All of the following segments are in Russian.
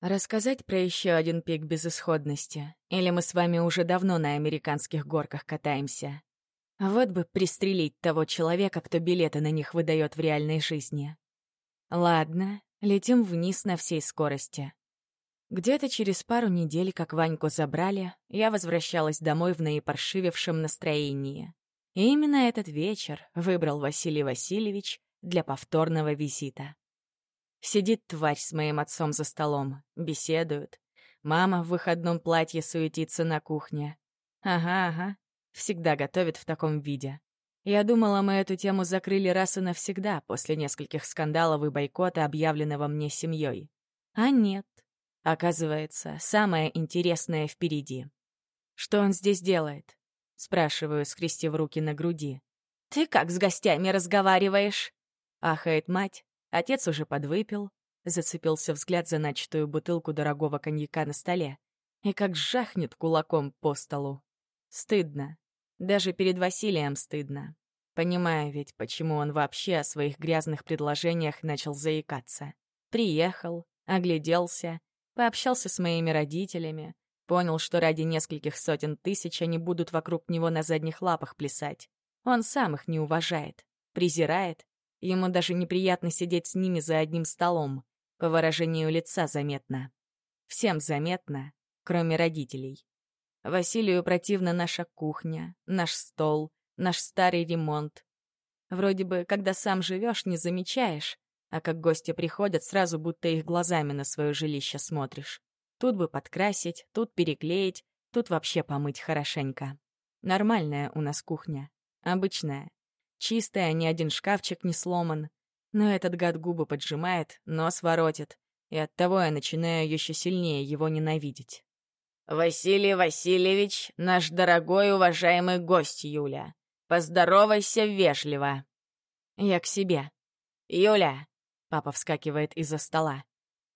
Рассказать про еще один пик безысходности? Или мы с вами уже давно на американских горках катаемся? Вот бы пристрелить того человека, кто билеты на них выдает в реальной жизни. Ладно, летим вниз на всей скорости. Где-то через пару недель, как Ваньку забрали, я возвращалась домой в наипаршивевшем настроении. И именно этот вечер выбрал Василий Васильевич для повторного визита. Сидит тварь с моим отцом за столом, беседуют. Мама в выходном платье суетится на кухне. Ага, ага, всегда готовит в таком виде. Я думала, мы эту тему закрыли раз и навсегда после нескольких скандалов и бойкота, объявленного мне семьей. А нет. Оказывается, самое интересное впереди. Что он здесь делает? Спрашиваю, скрестив руки на груди. «Ты как с гостями разговариваешь?» Ахает мать, Отец уже подвыпил, зацепился взгляд за начатую бутылку дорогого коньяка на столе и как жахнет кулаком по столу. Стыдно. Даже перед Василием стыдно. Понимая ведь, почему он вообще о своих грязных предложениях начал заикаться. Приехал, огляделся, пообщался с моими родителями, понял, что ради нескольких сотен тысяч они будут вокруг него на задних лапах плясать. Он сам их не уважает, презирает Ему даже неприятно сидеть с ними за одним столом. По выражению лица заметно. Всем заметно, кроме родителей. Василию противна наша кухня, наш стол, наш старый ремонт. Вроде бы, когда сам живешь, не замечаешь, а как гости приходят, сразу будто их глазами на свое жилище смотришь. Тут бы подкрасить, тут переклеить, тут вообще помыть хорошенько. Нормальная у нас кухня. Обычная. Чистая, ни один шкафчик не сломан. Но этот гад губы поджимает, нос воротит. И оттого я начинаю еще сильнее его ненавидеть. «Василий Васильевич, наш дорогой уважаемый гость, Юля. Поздоровайся вежливо». Я к себе. «Юля!» — папа вскакивает из-за стола.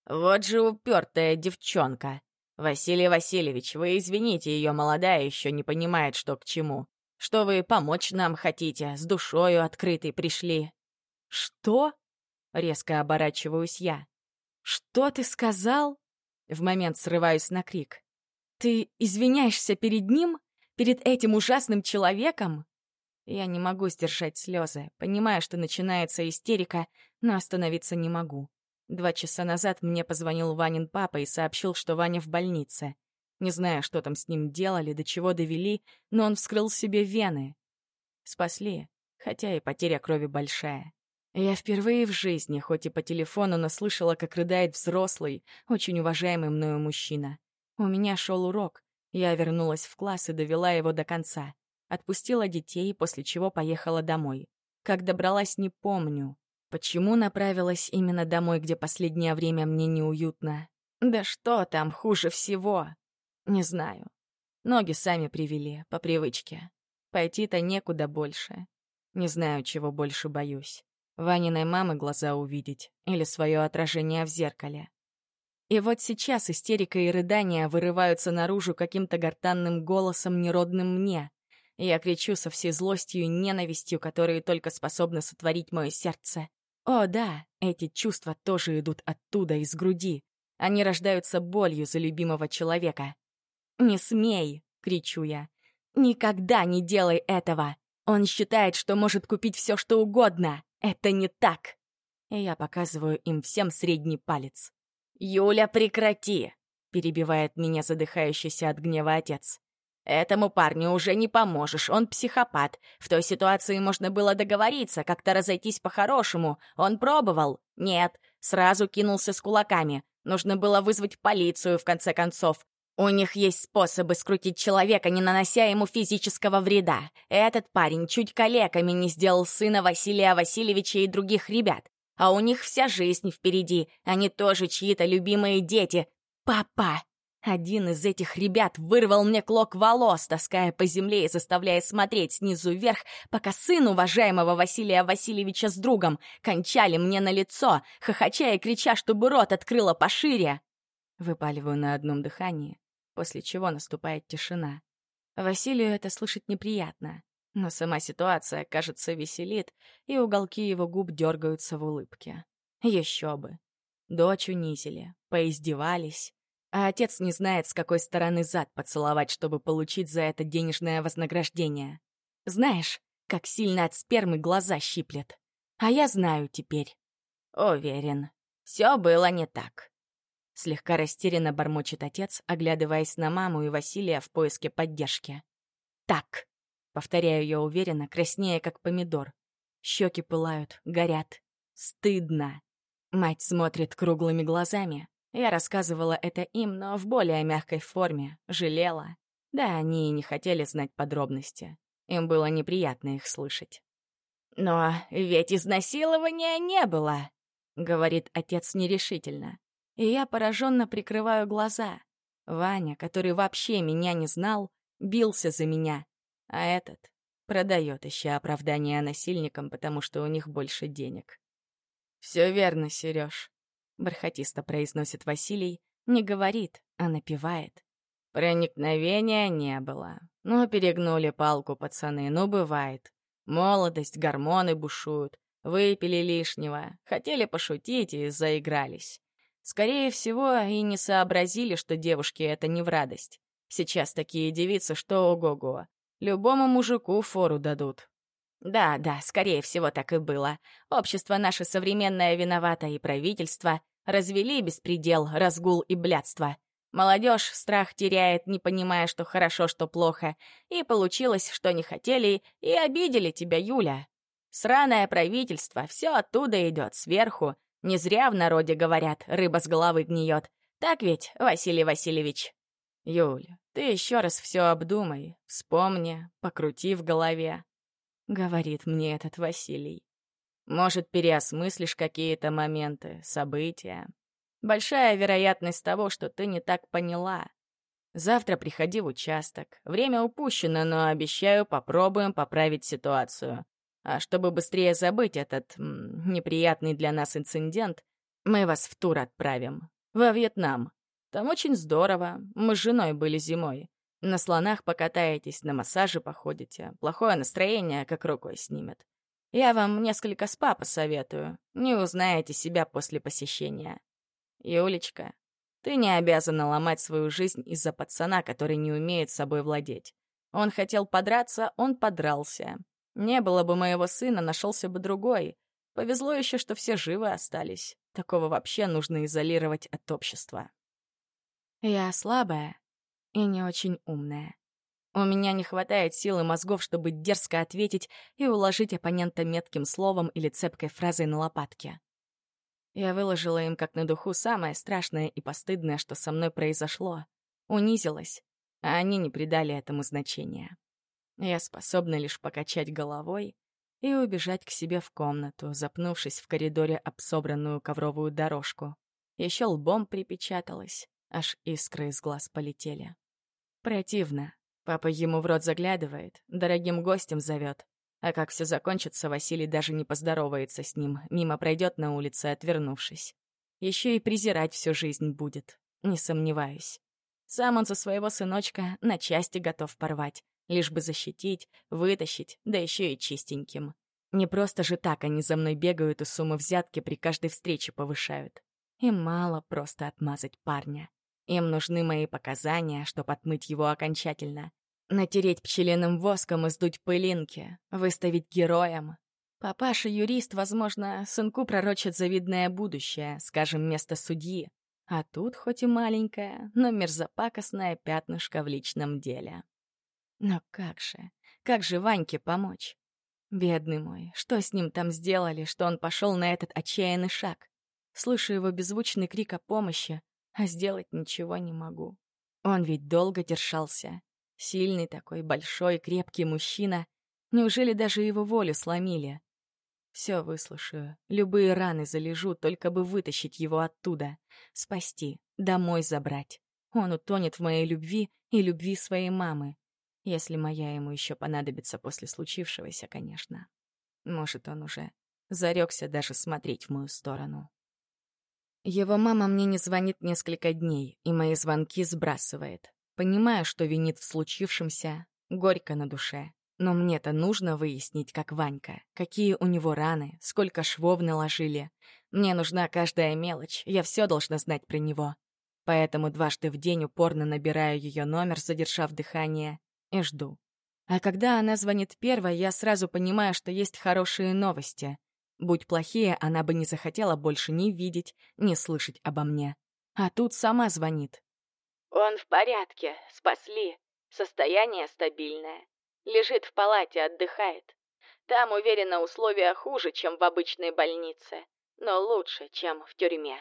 «Вот же упертая девчонка. Василий Васильевич, вы извините, ее молодая еще не понимает, что к чему что вы помочь нам хотите, с душою открытой пришли». «Что?» — резко оборачиваюсь я. «Что ты сказал?» В момент срываюсь на крик. «Ты извиняешься перед ним? Перед этим ужасным человеком?» Я не могу сдержать слезы, понимая, что начинается истерика, но остановиться не могу. Два часа назад мне позвонил Ванин папа и сообщил, что Ваня в больнице. Не знаю, что там с ним делали, до чего довели, но он вскрыл себе вены. Спасли, хотя и потеря крови большая. Я впервые в жизни, хоть и по телефону, но слышала, как рыдает взрослый, очень уважаемый мною мужчина. У меня шел урок. Я вернулась в класс и довела его до конца. Отпустила детей, после чего поехала домой. Как добралась, не помню. Почему направилась именно домой, где последнее время мне неуютно? Да что там, хуже всего. Не знаю. Ноги сами привели, по привычке. Пойти-то некуда больше. Не знаю, чего больше боюсь. Ваниной мамы глаза увидеть или свое отражение в зеркале. И вот сейчас истерика и рыдания вырываются наружу каким-то гортанным голосом, неродным мне. Я кричу со всей злостью и ненавистью, которые только способны сотворить мое сердце. О, да, эти чувства тоже идут оттуда, из груди. Они рождаются болью за любимого человека. «Не смей!» — кричу я. «Никогда не делай этого! Он считает, что может купить все, что угодно! Это не так!» И я показываю им всем средний палец. «Юля, прекрати!» — перебивает меня задыхающийся от гнева отец. «Этому парню уже не поможешь, он психопат. В той ситуации можно было договориться, как-то разойтись по-хорошему. Он пробовал? Нет, сразу кинулся с кулаками. Нужно было вызвать полицию, в конце концов. У них есть способы скрутить человека, не нанося ему физического вреда. Этот парень чуть калеками не сделал сына Василия Васильевича и других ребят. А у них вся жизнь впереди. Они тоже чьи-то любимые дети. Папа! Один из этих ребят вырвал мне клок волос, таская по земле и заставляя смотреть снизу вверх, пока сын уважаемого Василия Васильевича с другом кончали мне на лицо, хохоча и крича, чтобы рот открыла пошире. Выпаливаю на одном дыхании после чего наступает тишина. Василию это слышать неприятно, но сама ситуация, кажется, веселит, и уголки его губ дергаются в улыбке. Еще бы. Дочь унизили, поиздевались. А отец не знает, с какой стороны зад поцеловать, чтобы получить за это денежное вознаграждение. Знаешь, как сильно от спермы глаза щиплет. А я знаю теперь. Уверен, все было не так. Слегка растерянно бормочет отец, оглядываясь на маму и Василия в поиске поддержки. «Так», — повторяю я уверенно, краснея, как помидор. Щеки пылают, горят. Стыдно. Мать смотрит круглыми глазами. Я рассказывала это им, но в более мягкой форме, жалела. Да, они и не хотели знать подробности. Им было неприятно их слышать. «Но ведь изнасилования не было», — говорит отец нерешительно. И я пораженно прикрываю глаза. Ваня, который вообще меня не знал, бился за меня. А этот продает еще оправдание насильникам, потому что у них больше денег. «Все верно, Сереж», — бархатисто произносит Василий, не говорит, а напевает. Проникновения не было. Ну, перегнули палку пацаны, ну, бывает. Молодость, гормоны бушуют. Выпили лишнего, хотели пошутить и заигрались. Скорее всего, и не сообразили, что девушке это не в радость. Сейчас такие девицы, что ого-го. Любому мужику фору дадут. Да, да, скорее всего, так и было. Общество наше современное виновато и правительство. Развели беспредел, разгул и блядство. Молодежь страх теряет, не понимая, что хорошо, что плохо. И получилось, что не хотели, и обидели тебя, Юля. Сраное правительство, все оттуда идет, сверху. Не зря в народе говорят, рыба с головы гниет. Так ведь, Василий Васильевич? Юля, ты еще раз все обдумай, вспомни, покрути в голове. Говорит мне этот Василий. Может, переосмыслишь какие-то моменты, события. Большая вероятность того, что ты не так поняла. Завтра приходи в участок. Время упущено, но обещаю, попробуем поправить ситуацию. А чтобы быстрее забыть этот м, неприятный для нас инцидент, мы вас в тур отправим. Во Вьетнам. Там очень здорово. Мы с женой были зимой. На слонах покатаетесь, на массаже походите. Плохое настроение как рукой снимет. Я вам несколько спа посоветую. Не узнаете себя после посещения. Юлечка, ты не обязана ломать свою жизнь из-за пацана, который не умеет собой владеть. Он хотел подраться, он подрался. Не было бы моего сына, нашелся бы другой. Повезло еще, что все живы остались. Такого вообще нужно изолировать от общества. Я слабая и не очень умная. У меня не хватает сил и мозгов, чтобы дерзко ответить и уложить оппонента метким словом или цепкой фразой на лопатке. Я выложила им как на духу самое страшное и постыдное, что со мной произошло. Унизилась, а они не придали этому значения. Я способна лишь покачать головой и убежать к себе в комнату, запнувшись в коридоре об собранную ковровую дорожку. Еще лбом припечаталась, аж искры из глаз полетели. Противно. Папа ему в рот заглядывает, дорогим гостем зовет. А как все закончится, Василий даже не поздоровается с ним, мимо пройдет на улице, отвернувшись. Еще и презирать всю жизнь будет, не сомневаюсь. Сам он за своего сыночка на части готов порвать, лишь бы защитить, вытащить, да еще и чистеньким. Не просто же так они за мной бегают и суммы взятки при каждой встрече повышают. Им мало просто отмазать парня. Им нужны мои показания, чтобы отмыть его окончательно. Натереть пчелиным воском и сдуть пылинки, выставить героем. Папаша-юрист, возможно, сынку пророчит завидное будущее, скажем, место судьи. А тут хоть и маленькое, но мерзопакостное пятнышко в личном деле. Но как же, как же Ваньке помочь? Бедный мой, что с ним там сделали, что он пошел на этот отчаянный шаг? Слышу его беззвучный крик о помощи, а сделать ничего не могу. Он ведь долго держался. Сильный такой, большой, крепкий мужчина. Неужели даже его волю сломили? Все выслушаю, любые раны залежу, только бы вытащить его оттуда, спасти, домой забрать. Он утонет в моей любви и любви своей мамы. Если моя ему еще понадобится после случившегося, конечно. Может, он уже зарекся даже смотреть в мою сторону. Его мама мне не звонит несколько дней, и мои звонки сбрасывает. Понимаю, что винит в случившемся, горько на душе. Но мне-то нужно выяснить, как Ванька, какие у него раны, сколько швов наложили. Мне нужна каждая мелочь, я все должна знать про него. Поэтому дважды в день упорно набираю ее номер, задержав дыхание, и жду. А когда она звонит первой, я сразу понимаю, что есть хорошие новости. Будь плохие, она бы не захотела больше ни видеть, ни слышать обо мне. А тут сама звонит. «Он в порядке, спасли. Состояние стабильное. Лежит в палате, отдыхает. Там, уверена, условия хуже, чем в обычной больнице, но лучше, чем в тюрьме».